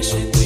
direction.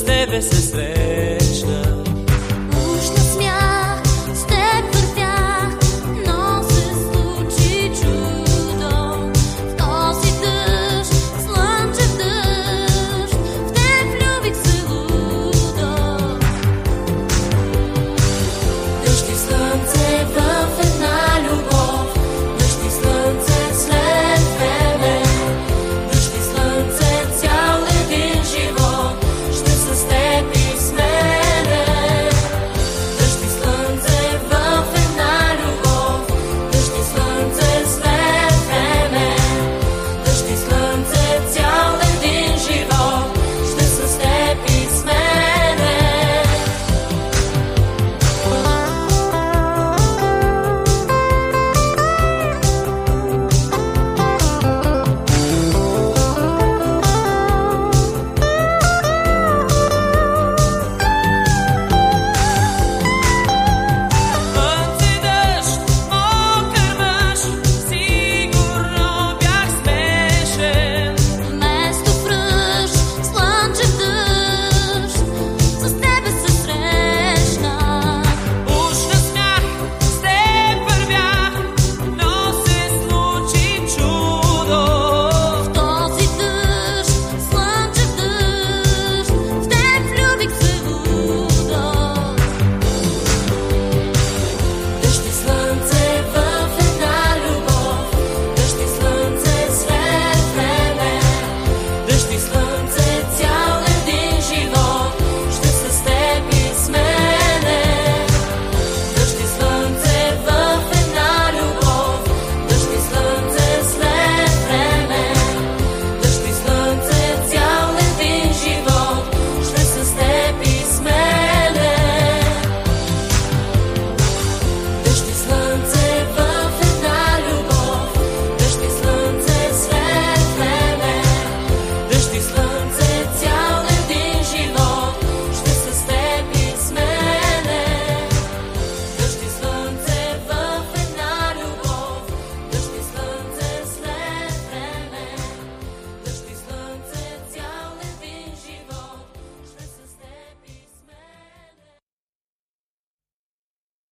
С тебе се срещна.